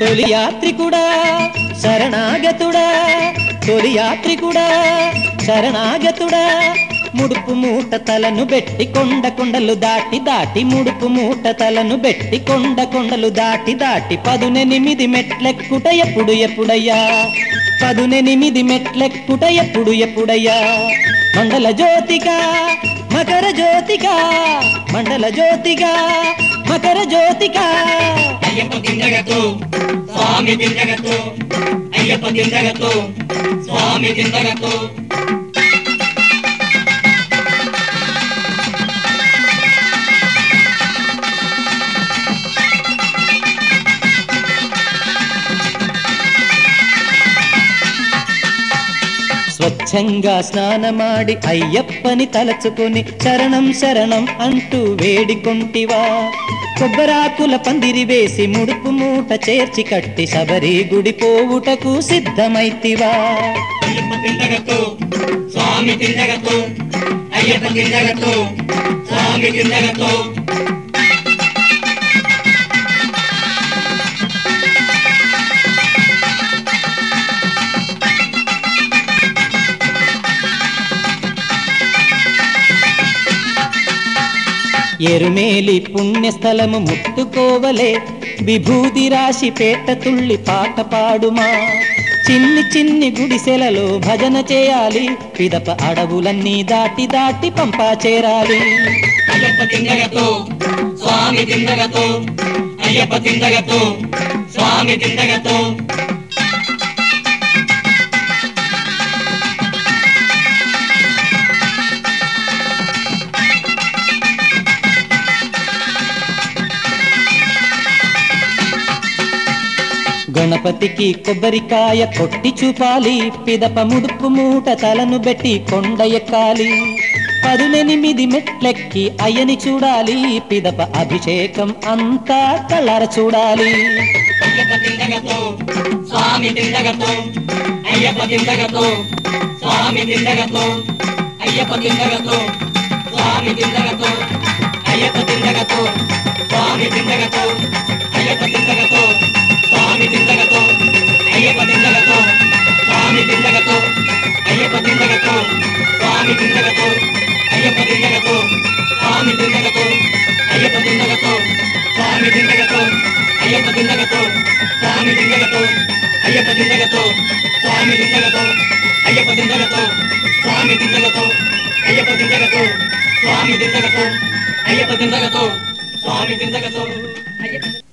తొలి యాత్రికుడా శరణాగతుడా. తొలి యాత్రికుడా శరణాగతుడా. ముడుపు మూట తలను బెట్టి కొండ కొండలు దాటి దాటి ముడుపు మూట తలను బెట్టి కొండ కొండలు దాటి దాటి పదునెనిమిది మెట్లెక్కుట ఎప్పుడు ఎప్పుడయ్యా? పదునెనిమిది మెట్లెక్కుట ఎప్పుడు ఎప్పుడయ్యా? మండల జ్యోతిగా మకర జ్యోతిగా మండల జ్యోతిగా మకర జ్యోతిగా అయ్యప్ప తిందగతో స్వామి తిందగతో అయ్యప్ప తిందగతో స్వామి తిందగతో స్వచ్ఛంగా స్నానమాడి అయ్యప్పని తలచుకొని శరణం శరణం అంటూ వేడికొంటివా. కొబ్బరాకుల పందిరి వేసి ముడుపు మూట చేర్చి కట్టి శబరి గుడి పోవుటకు సిద్ధమైతివా. స్వామి అయ్యప్ప దిండగతో స్వామి ఎరుమేలి పుణ్యస్థలము ముట్టుకోవలే. విభూతి రాశి పేట తుళ్ళి పాట పాడుమా. చిన్ని చిన్ని గుడిసెలలో భజన చేయాలి. పిదప అడవులన్నీ దాటి దాటి పంపా చేరాలి. అయ్యప్ప దిండగతో స్వామి తిందగతో అయ్యప్ప తిందగతో స్వామి తిందగతో. గణపతికి కొబ్బరికాయ కొట్టి చూపాలి. పిదప ముడుపు మూట తలను బెట్టి కొండ ఎక్కాలి. పదునెనిమిది మెట్లెక్కి అయ్యని చూడాలి. పిదప అభిషేకం అంతా కలర చూడాలి. అయ్యప్ప దిండగతో స్వామి తిండగతో అయ్యప్ప తిండగతో స్వామి తిండగతో అయ్యప్ప దిండగతో స్వామి తిండగతో అయ్యప్ప దిండగతో స్వామి తిండగతో. స్వామి దిండగతో అయ్యప్ప దిండగతో స్వామి దిండగతో అయ్యప్ప దిండగతో స్వామి దిండగతో అయ్యప్ప దిండగతో స్వామి దిండగతో అయ్యప్ప దిండగతో స్వామి దిండగతో అయ్యప్ప దిండగతో స్వామి దిండగతో అయ్యప్ప దిండగతో స్వామి దిండగతో అయ్యప్ప దిండగతో స్వామి దిండగతో అయ్యప్ప దిండగతో స్వామి దిండగతో అయ్యప్ప దిండగతో స్వామి దిండగతో అయ్యప్ప